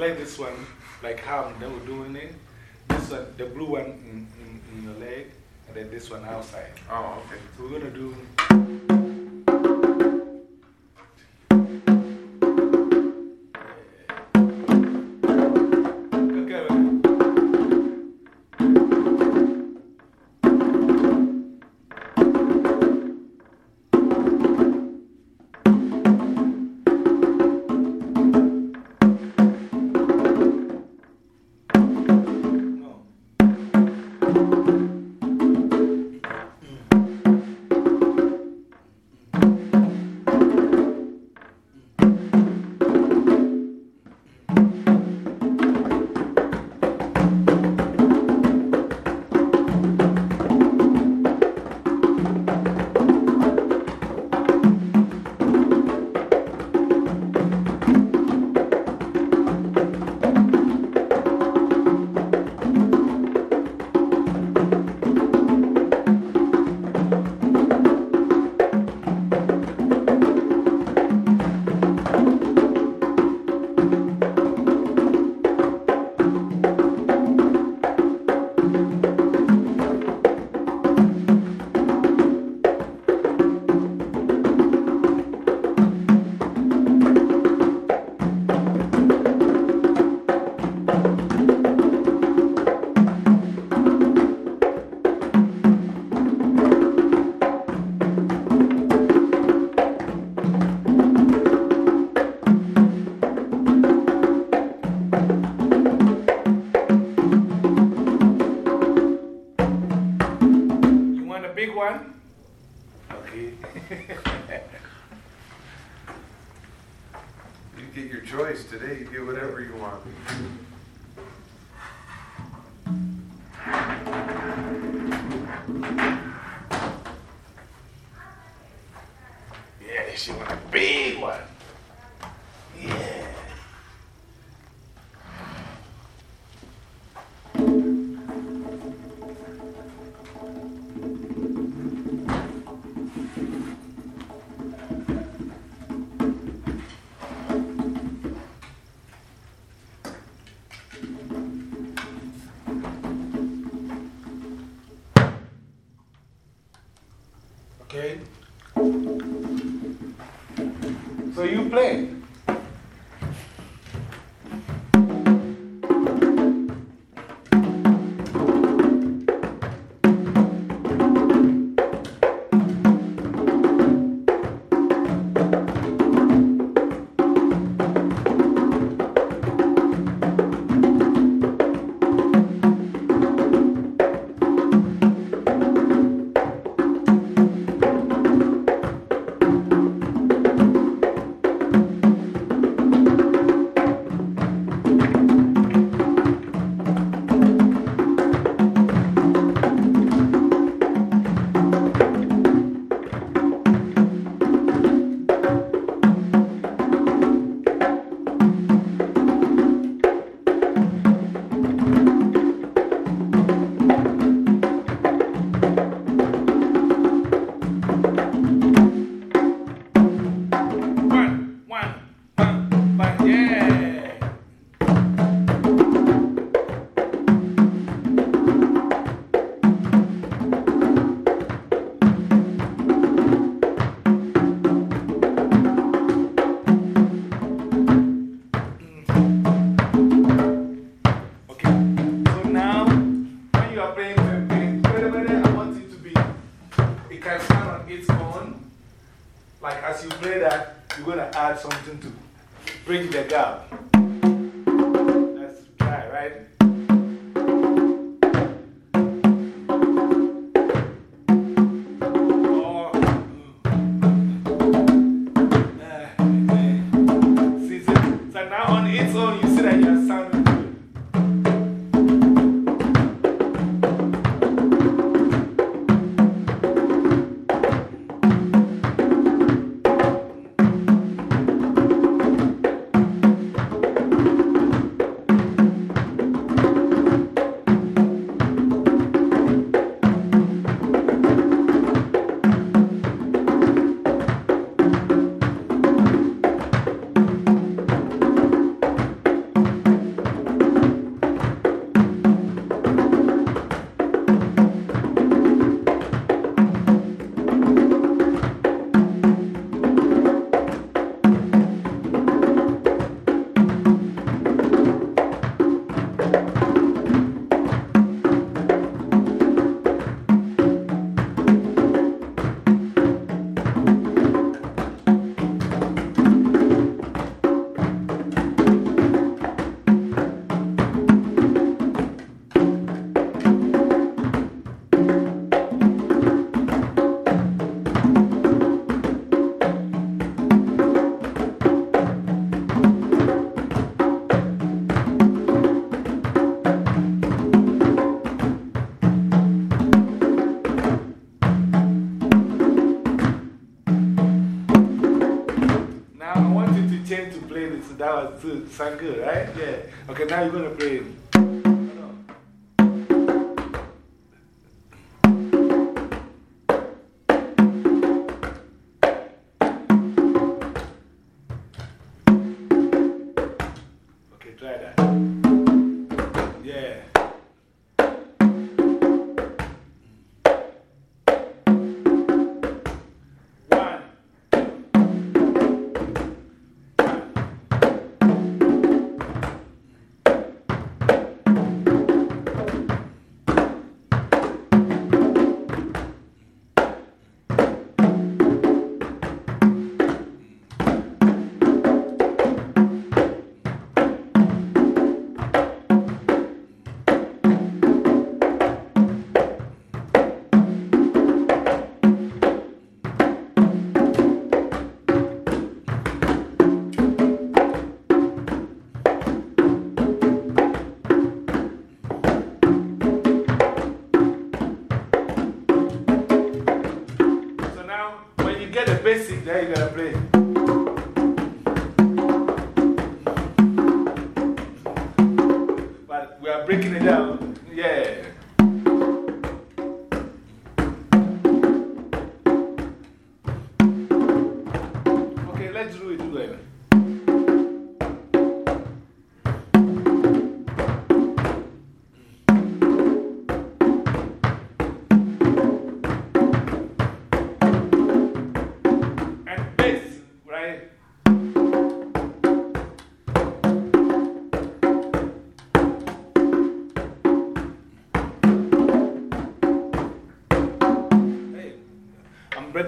like this one, like how they were doing it. This one, the blue one in, in, in your leg, and then this one outside. Oh, okay. So we're going to do. today, you that was good. Sound good, right? Yeah. Okay, now you're going to play. Let's do it together.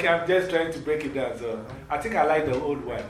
I'm I'm just trying to break it down. So I think I like the old one.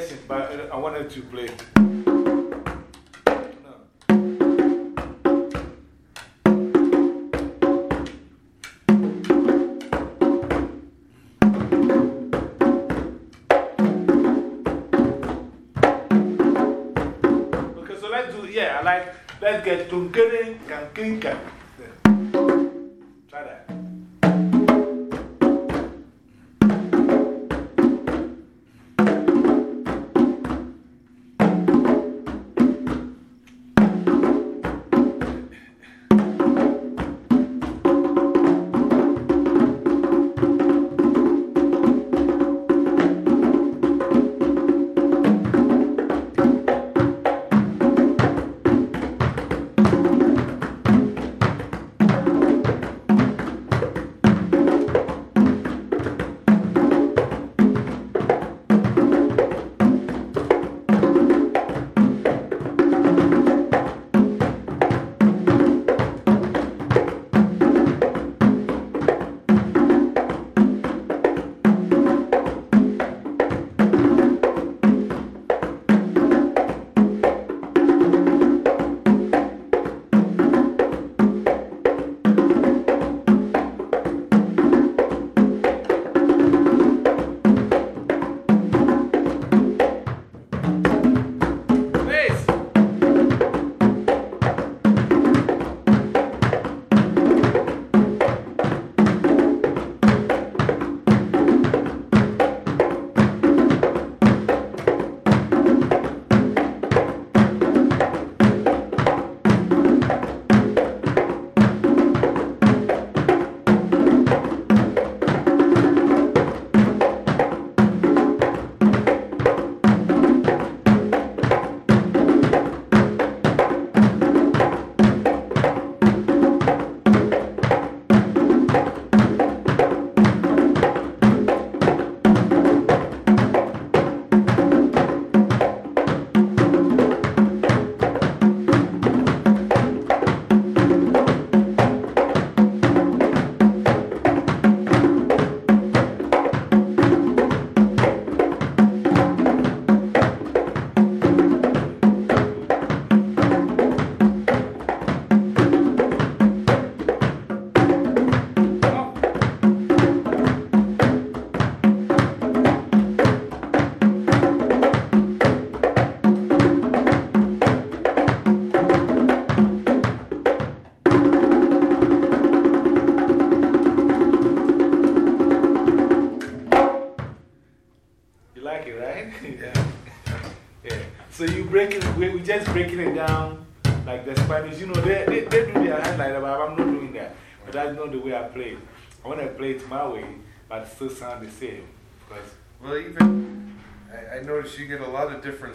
Version, but I wanted to play. Let's do, yeah, I like, let's get Tunkering Kankinka.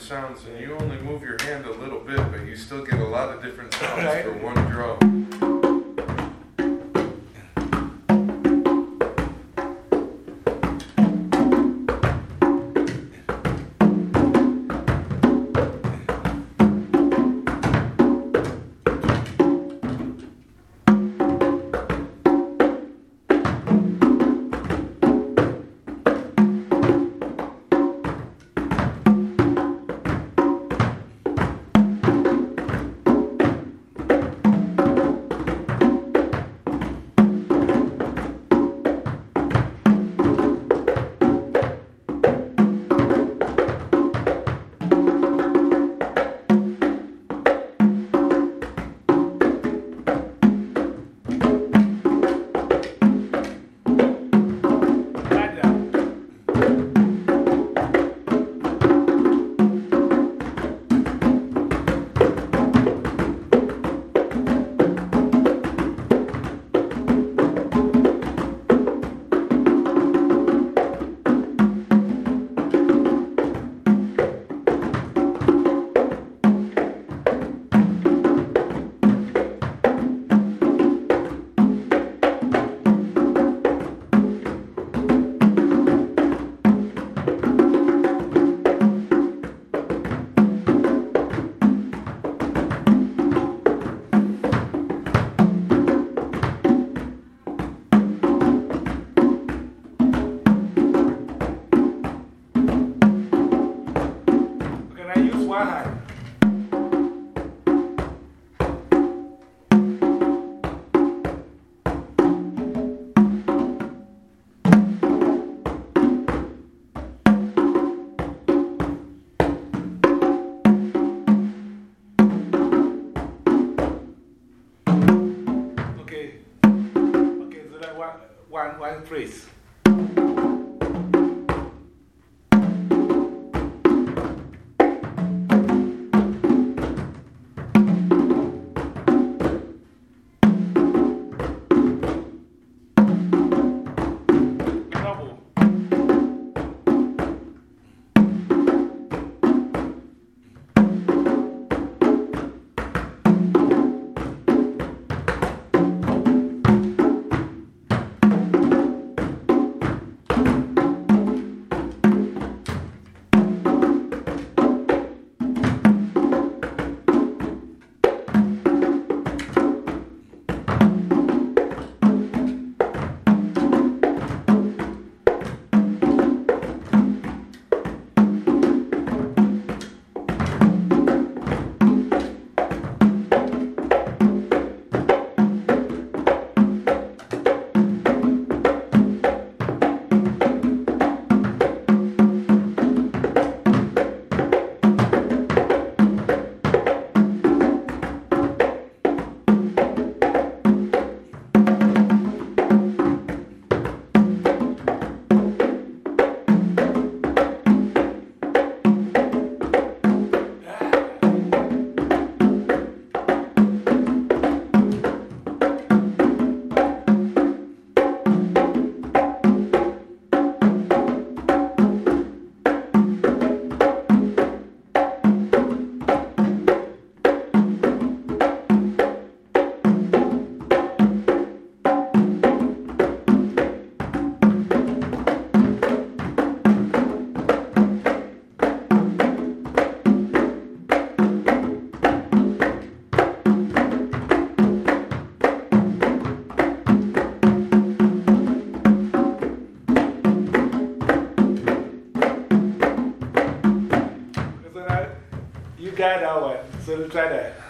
different sounds, and you only move your hand a little bit, but you still get a lot of different sounds for one drum. Please. Good Friday.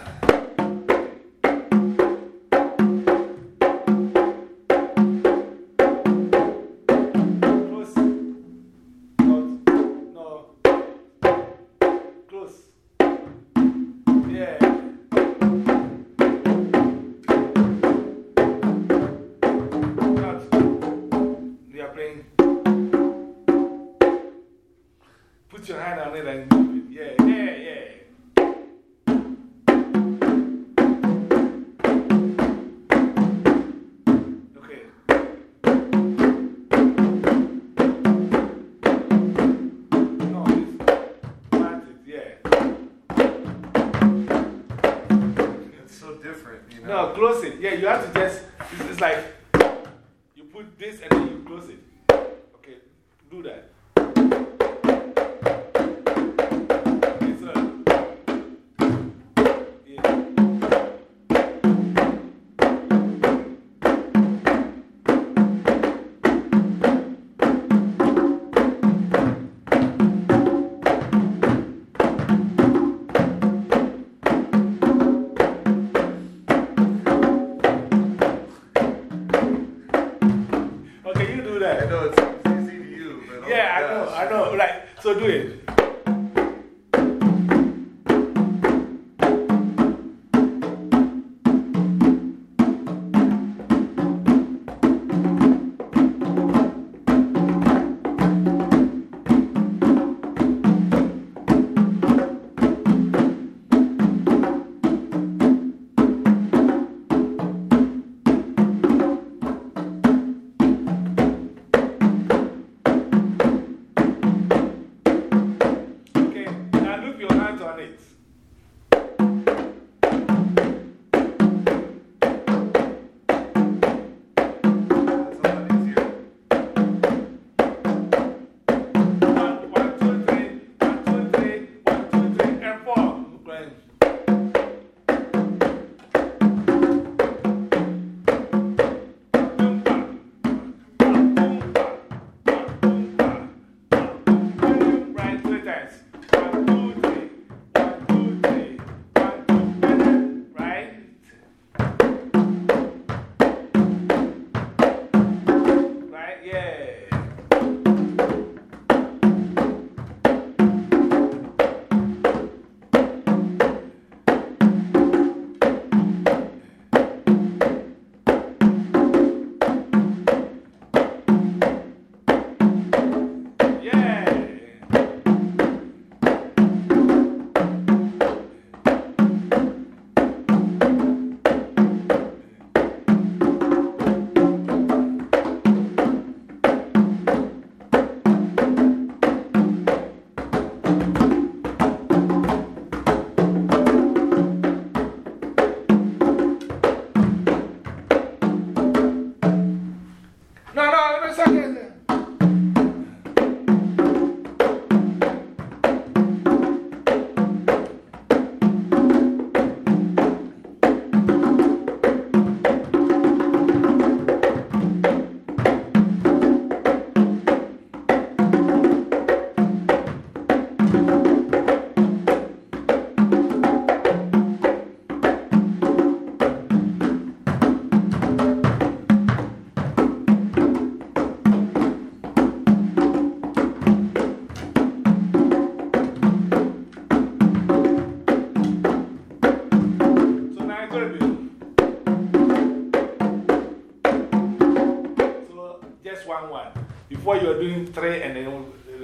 you are doing three and then,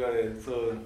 uh, so.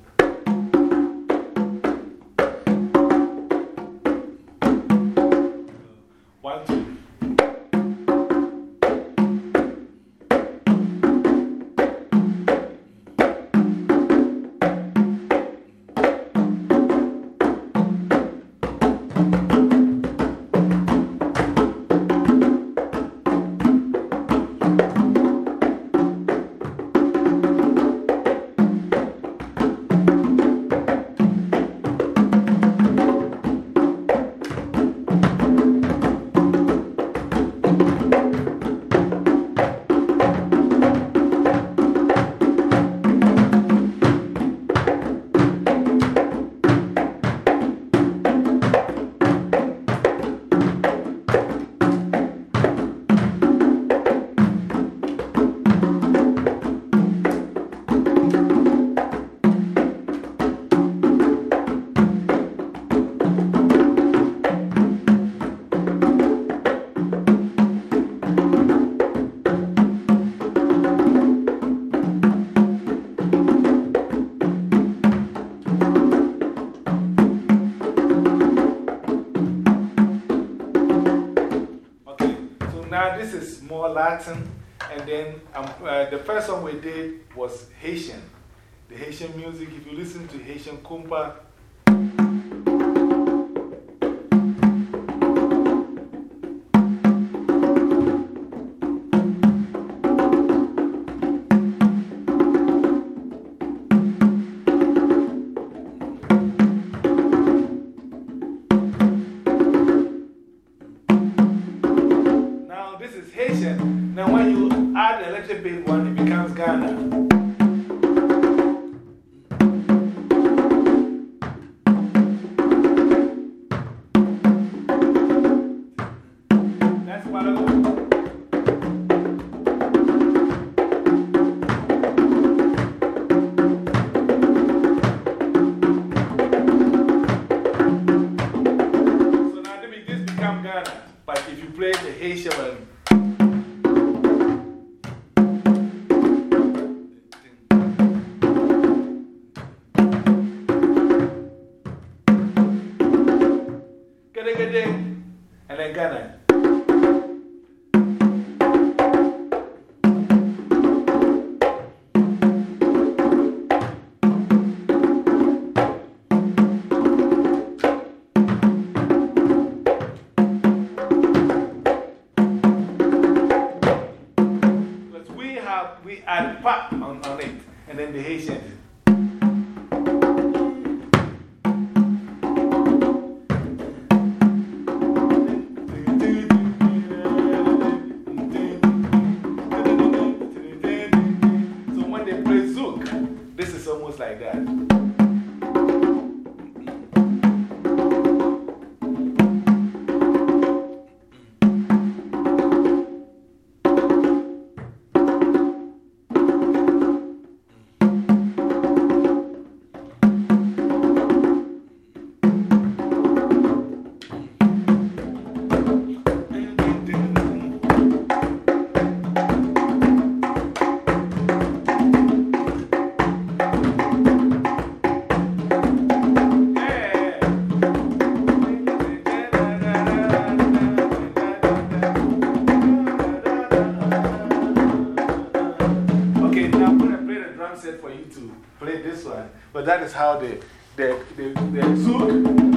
Latin, and then um, uh, the first one we did was Haitian. The Haitian music, if you listen to Haitian kompa, that is how they, they, they, they exude.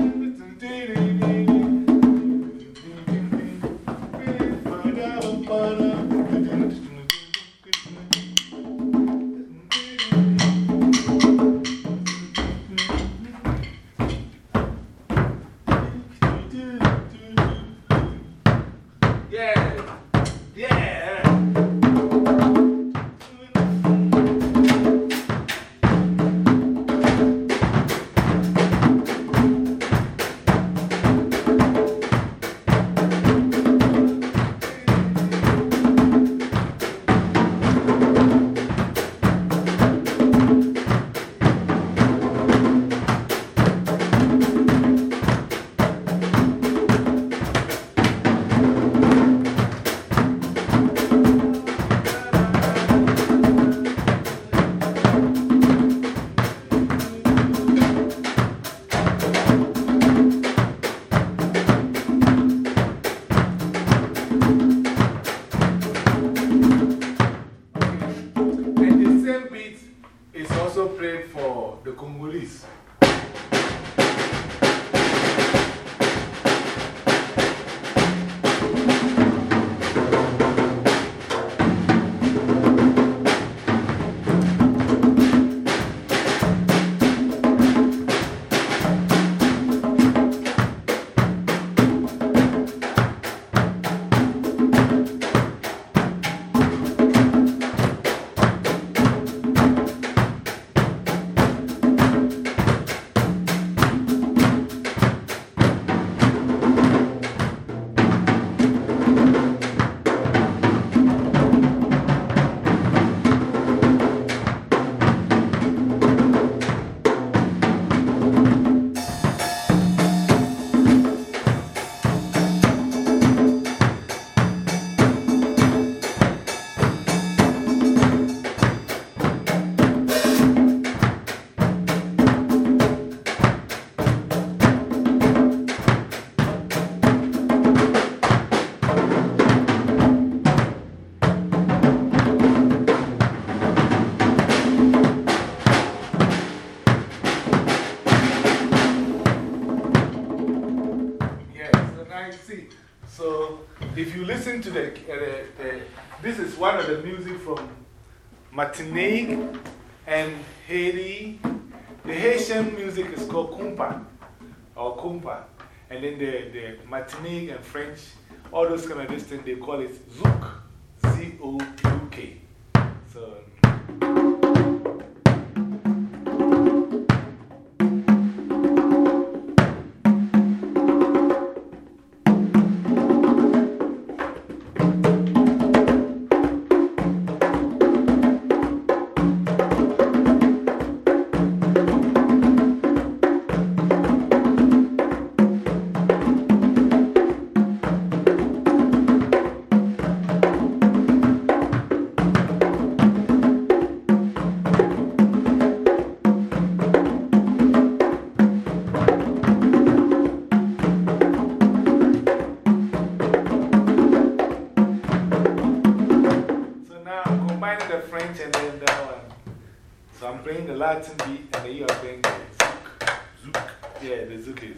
Martinique, and Haiti. The Haitian music is called kompa or kompa. And then the, the Martinique and French, all those kind of things, they call it zouk. Z O U K. So playing the Latin beat and then you are playing the zook. Zouk. Yeah, the zouk is.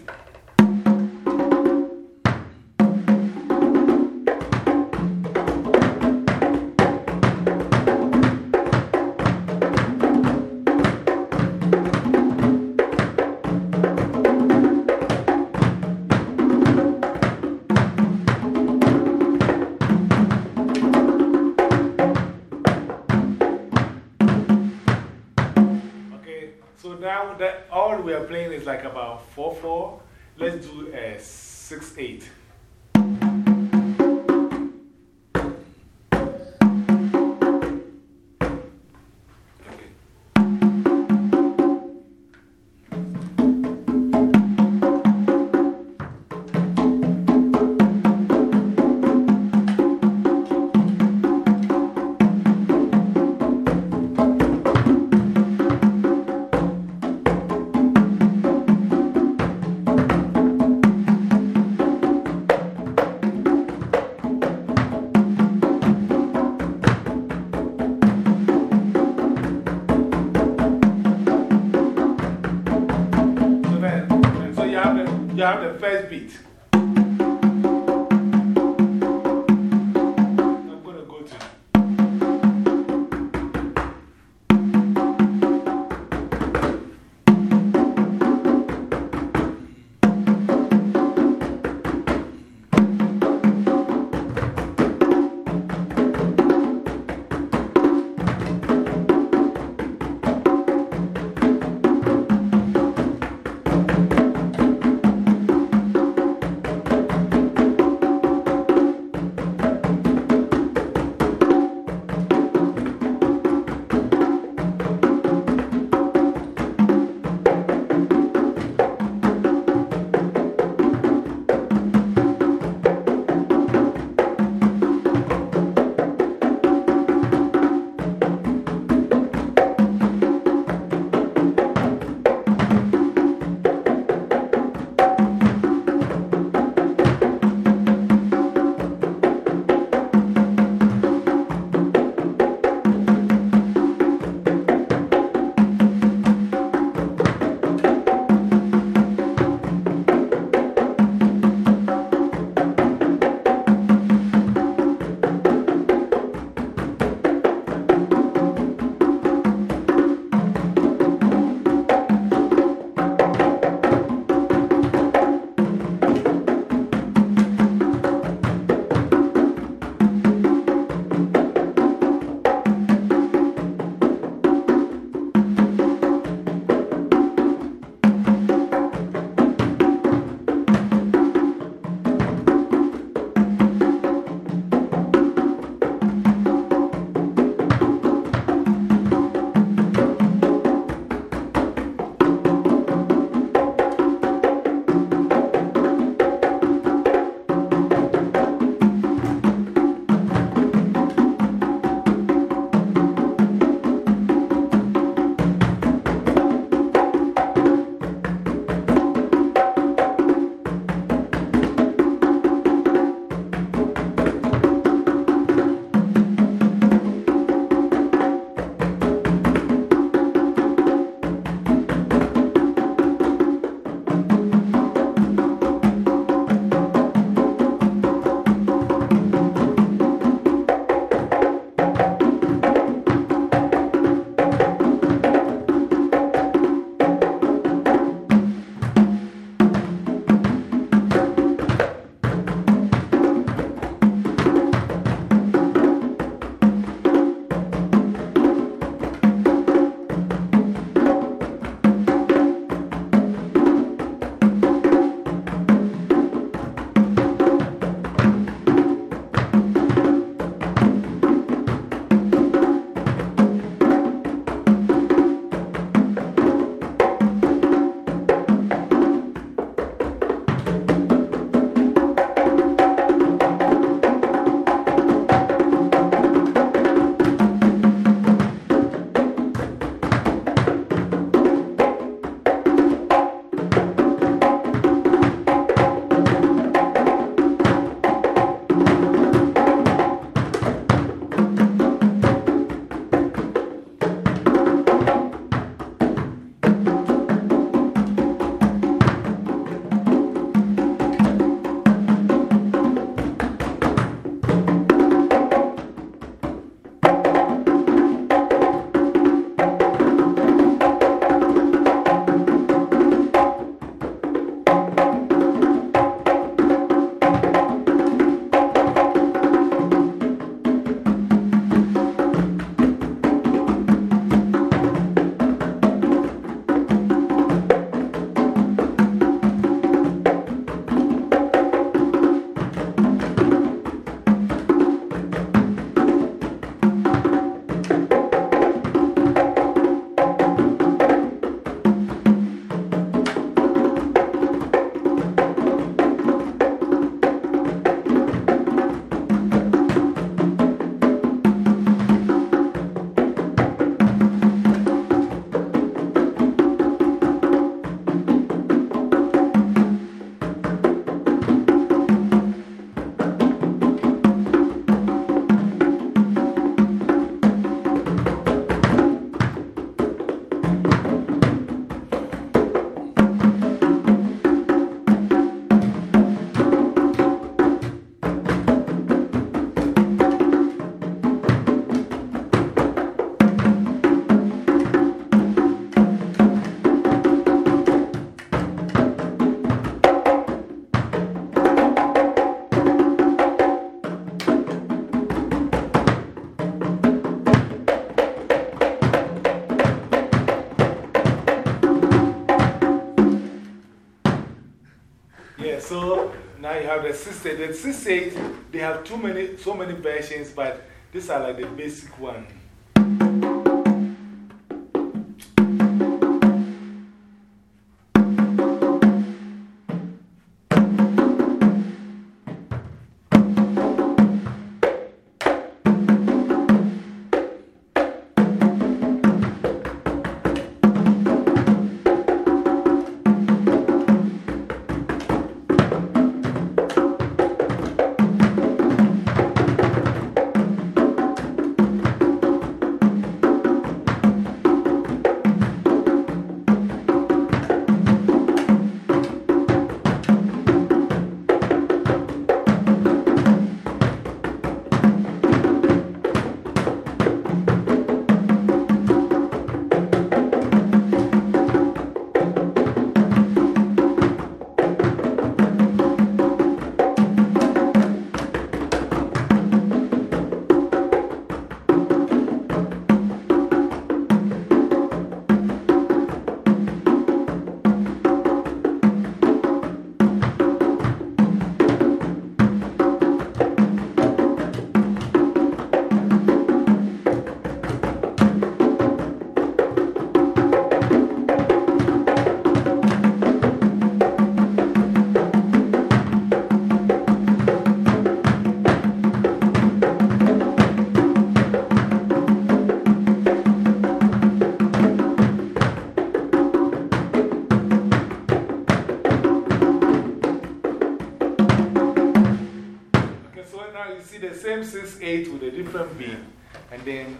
The 6 8. The 6 8, they have too many, so many versions, but these are like the basic one.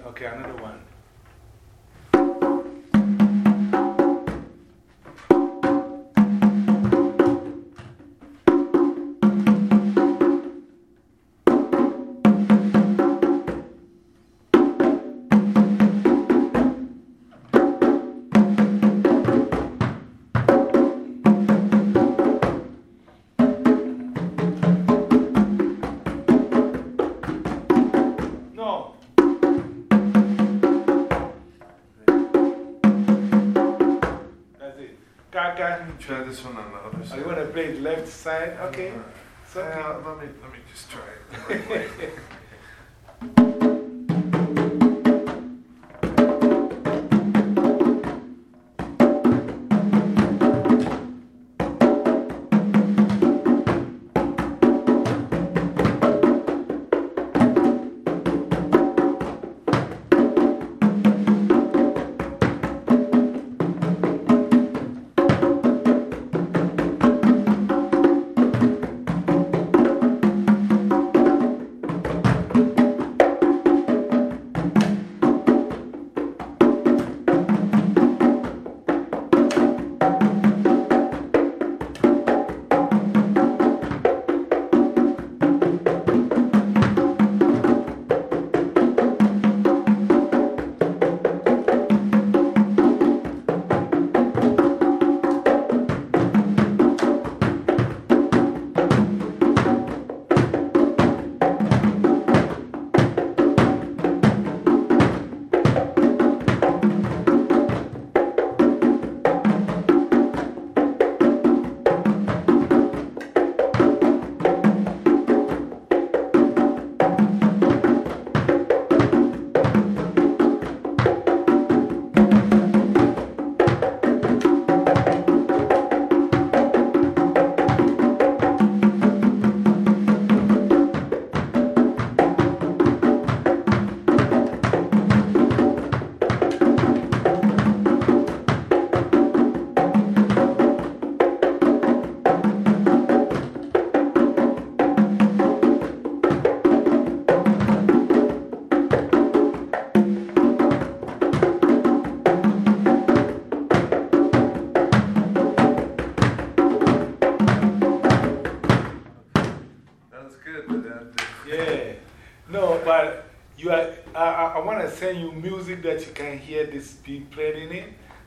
Okay, another one. Okay. Uh, let, me, let me just try it.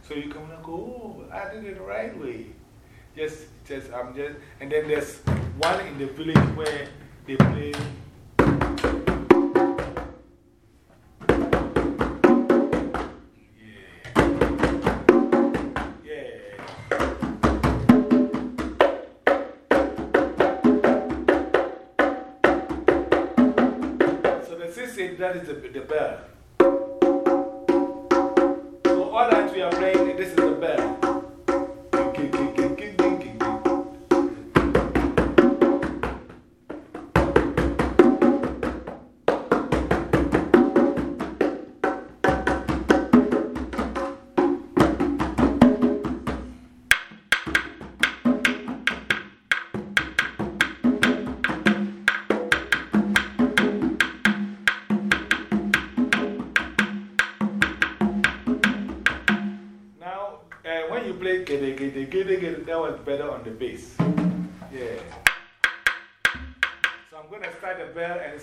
So you come and go, oh, I did it the right way. Just, just, I'm just, and then there's one in the village where they play. that is the, the bell. So all that we are playing.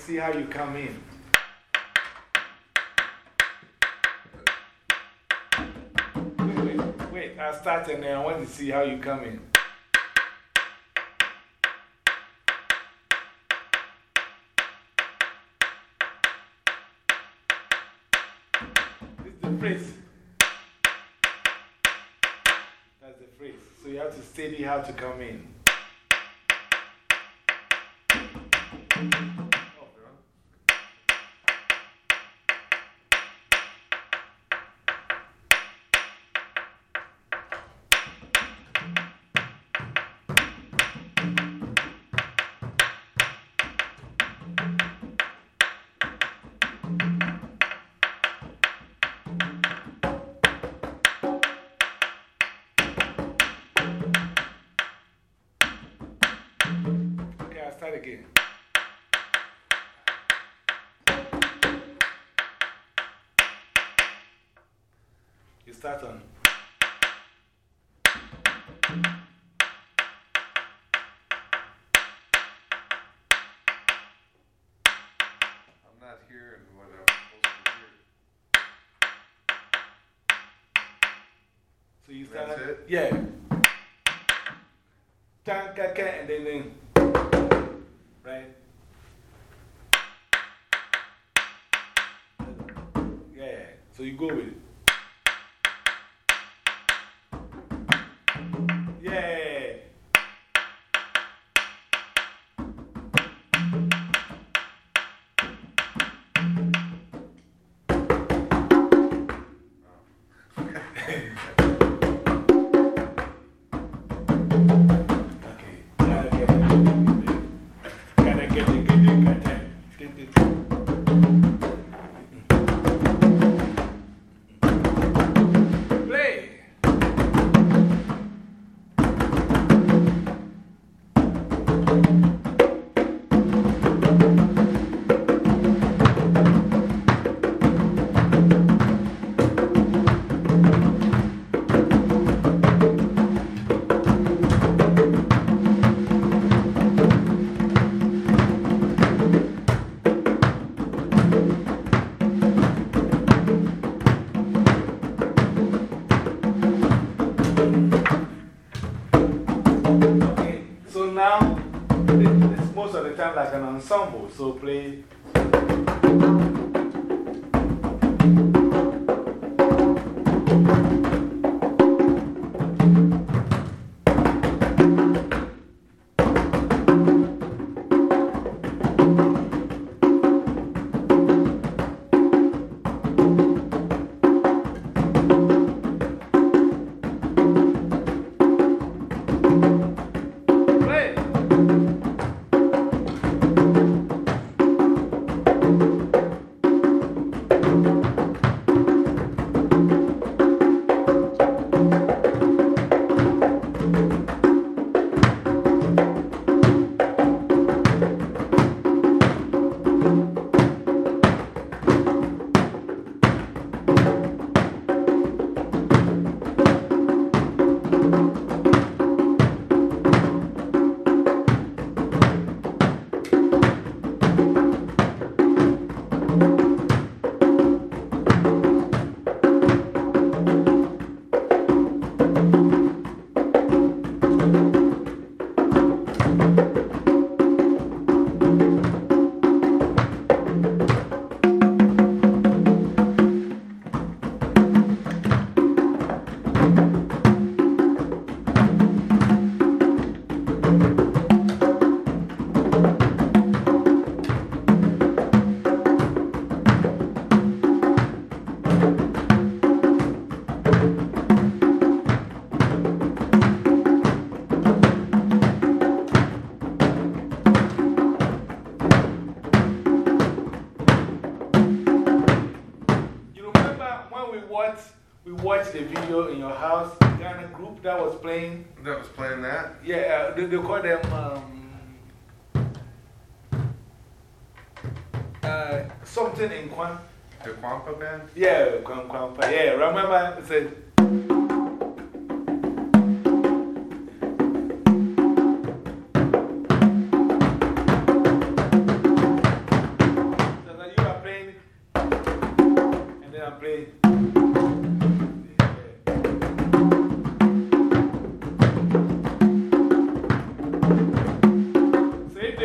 See how you come in. Wait, wait, wait. I'll start and then I want to see how you come in. Phrase. That's the phrase. So you have to study how to come in. Start again. You start on. I'm not hearing what I'm supposed to hear. So you start. That's it? Yeah. Ka, and then, then. Go with it. Ensemble. So play.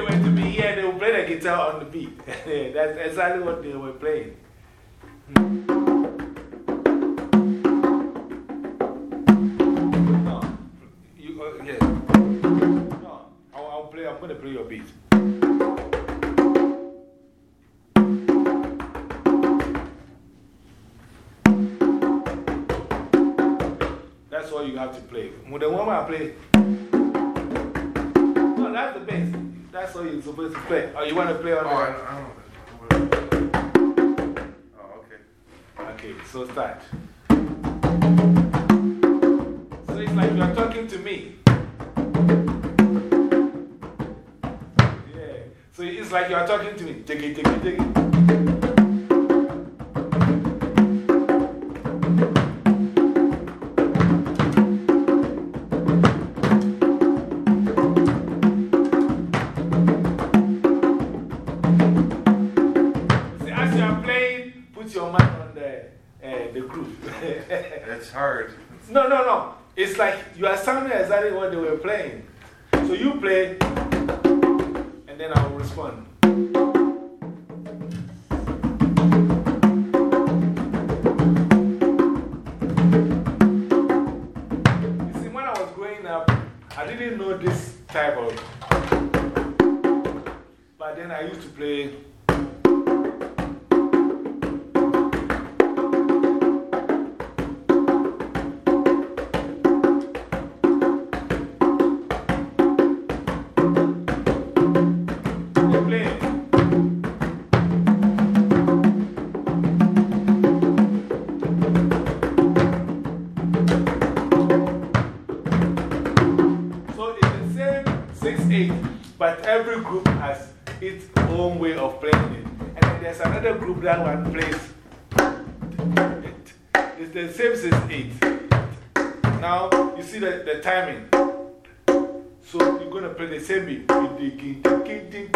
Were to be here, they would play the guitar on the beat. That's exactly what they were playing. No, you, uh, yeah. No, I'll, I'll play, I'm going to play your beat. That's all you have to play. When the woman I play, no, that's the bass. That's all you're supposed to play. Oh, you want to play on Oh, the. So start. So it's like you are talking to me. Yeah. So it's like you are talking to me. Take it, take it, take it. What they were playing. So you play, and then I will respond. You see, when I was growing up, I didn't know this type of. But then I used to play. That one plays. It's the same 6 8. Now, you see the, the timing. So you're going to play the same beat.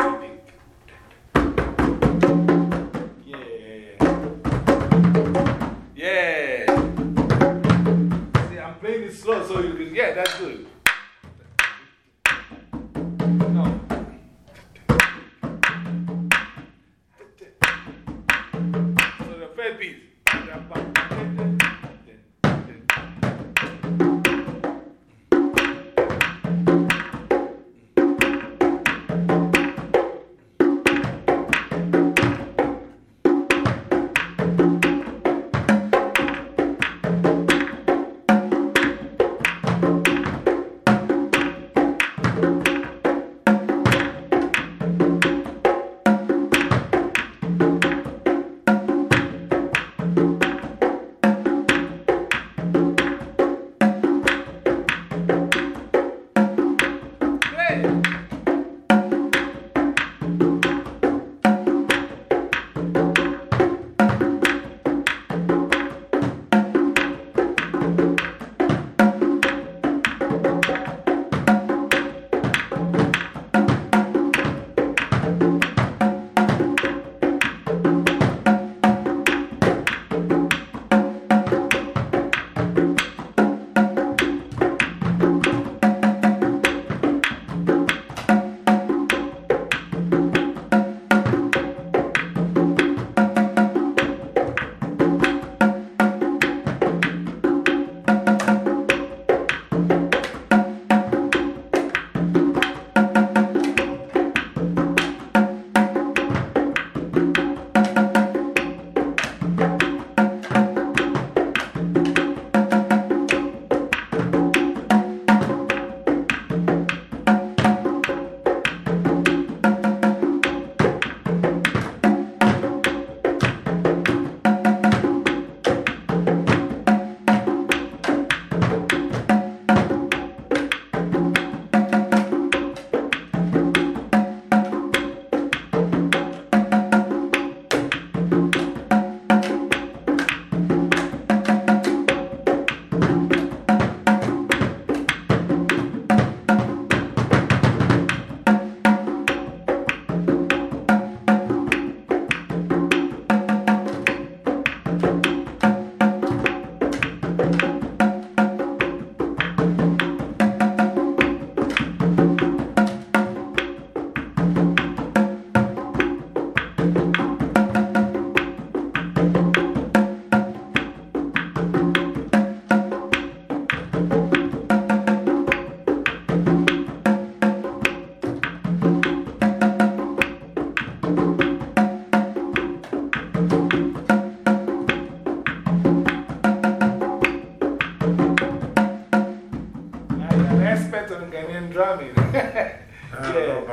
expert on Ghanaian drumming. Know,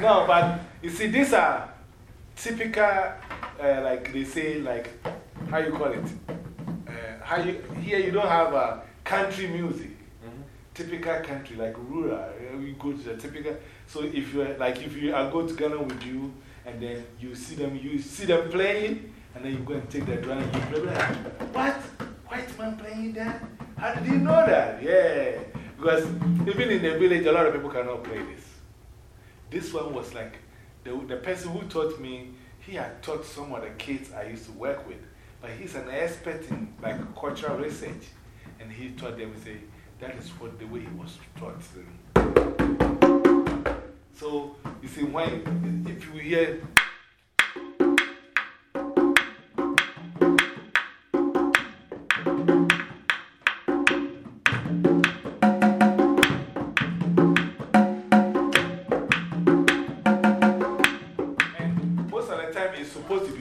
no, but you see, these are typical, uh, like they say, like, how you call it? Uh, how you, here you don't have a country music. -hmm. Typical country, like rural. You go to the typical. So if you like, if you, I go to Ghana with you, and then you see them, you see them playing, and then you go and take the drum and you play. Like, what? White man playing that? How did you know that? Yeah. Because even in the village, a lot of people cannot play this. This one was like, the, the person who taught me, he had taught some of the kids I used to work with. But he's an expert in like cultural research. And he taught them, he say, that is what the way he was taught. So, you see, when, if you hear,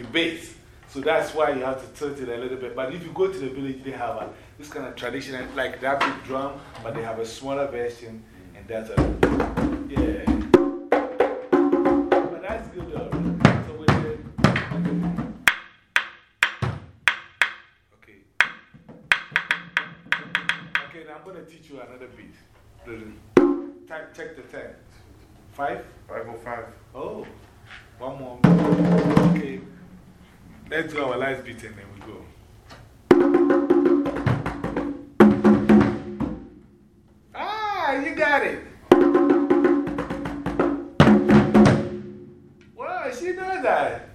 supposed to be bass. So that's why you have to tilt it a little bit. But if you go to the village, they have a, this kind of traditional, like that big drum, but they have a smaller version. And that's a, yeah. But that's good though. So. Okay. Okay, now I'm going to teach you another beat. Check check the time. Five? 505. Oh, one more. Okay. Let's do our last beat and then we go. Ah, you got it. Wow, she knows that.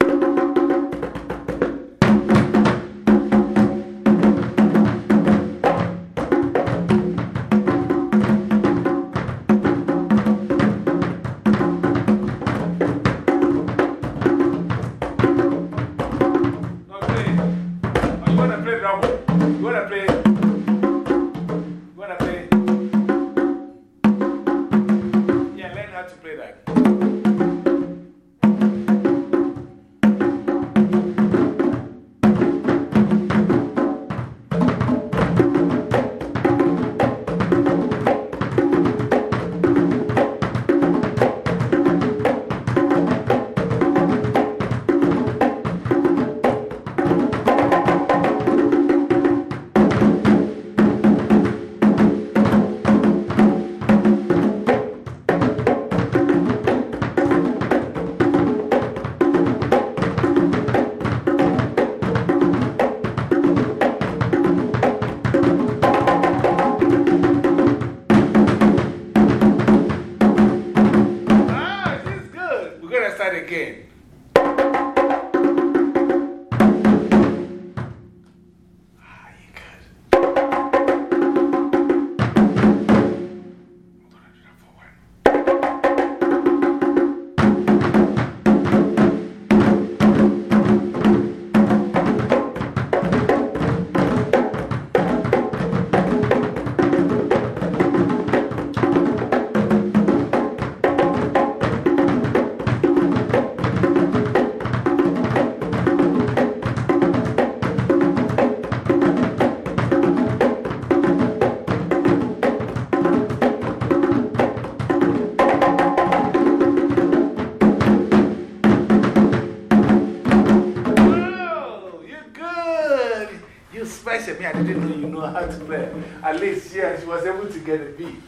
Special. Me, I didn't know you know how to play. At least, yeah, she was able to get a beat.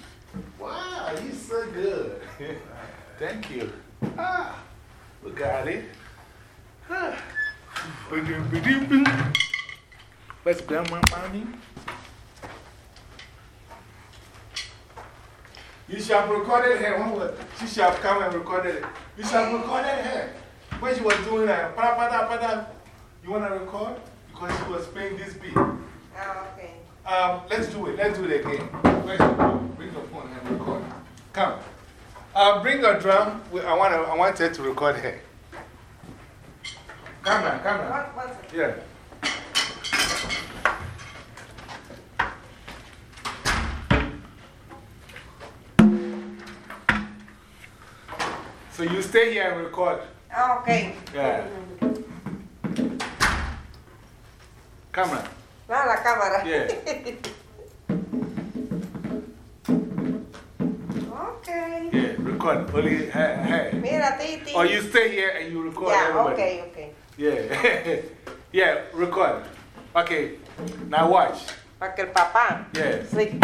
Wow, you're so good. Thank you. Ah, we got it. Ah. Where's Grandma Mommy? You should have recorded her. She should have come and recorded it. You should have recorded her. When she was doing that, pada, pada, pada. You want to record? Because she was playing this beat. Oh, okay. Um, let's do it. Let's do it again. Where's your phone? Bring your phone and record. Come. Uh, bring your drum. I want, to, I want her to record her. Come on, come on. What was it? Yeah. So you stay here and record. Oh, okay. Yeah. Camera. Va la cámara. Yeah. Okay. Yeah, record. only her. her. Mira, Titi. Or you stay here and you record Yeah, everybody. okay, okay. Yeah. yeah, record. Okay, now watch. Para que el papá. Yes. Sí.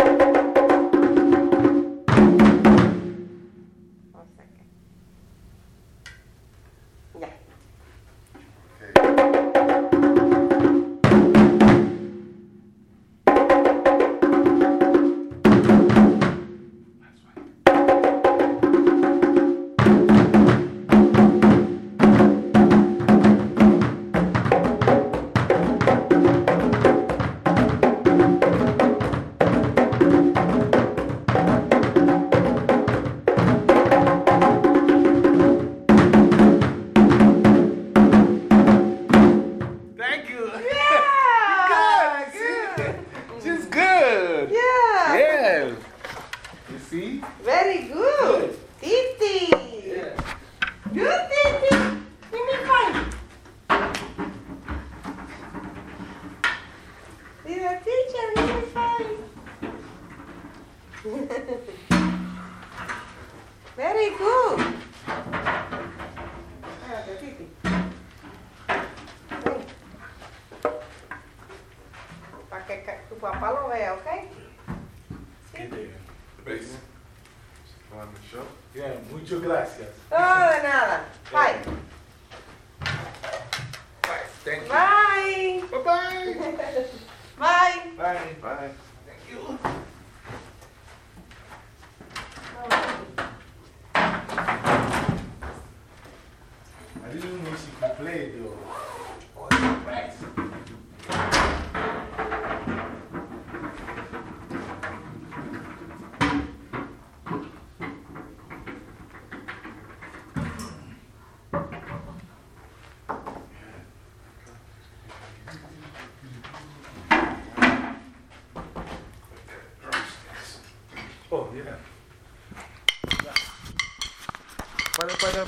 Pudu,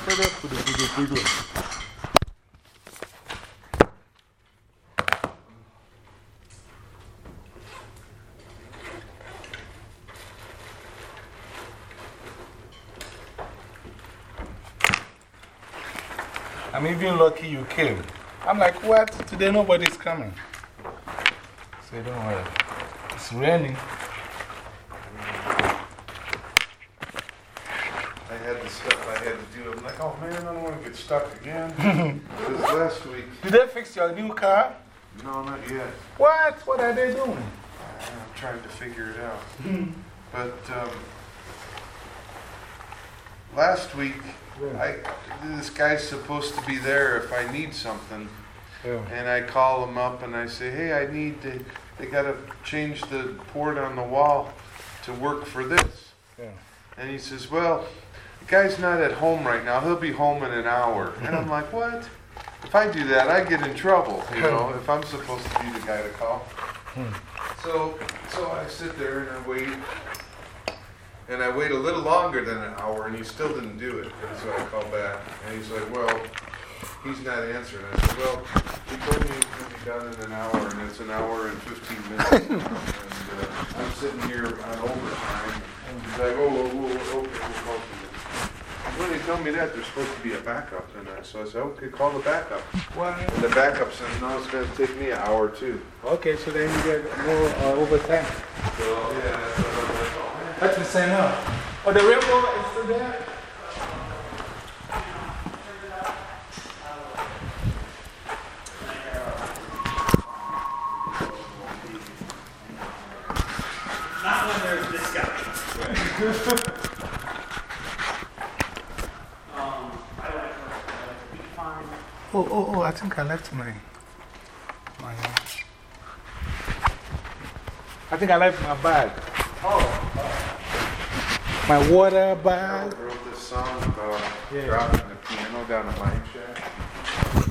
pudu. I'm even lucky you came. I'm like, what? Today nobody's coming. So don't worry. It's raining. I had the stuff I had to do. I'm like, oh man, I don't want to get stuck again. Because last week, Did they fix your new car? no, not yet. What? What are they doing? I'm trying to figure it out. but um, last week, I, this guy's supposed to be there if I need something. Yeah. And I call him up and I say, hey, I need to, they got to change the port on the wall to work for this. Yeah. And he says, well, the guy's not at home right now. He'll be home in an hour. And I'm like, what? If I do that, I get in trouble, you know, if I'm supposed to be the guy to call. So, so I sit there and I wait. And I wait a little longer than an hour, and he still didn't do it. And so I call back, and he's like, well, he's not answering. I said, well, he told me he's going to be done in an hour, and it's an hour and 15 minutes. and uh, I'm sitting here on overtime. And he's like, oh, oh, oh, okay, we'll call you. When they tell me that, there's supposed to be a backup in that. So I said, okay, call the backup. What? And the backup says, no, it's going to take me an hour too. Okay, so then you get more uh, overtime. So, yeah, that's what like, oh, man. Let me sign up. Oh, the rainbow is still there? Not when there's this guy. um, I like her. I like to be fine. Oh, oh, oh, I think I left my. my I think I left my bag. Oh. oh. My water I bag. wrote this song about Yeah. dropping the piano down shaft.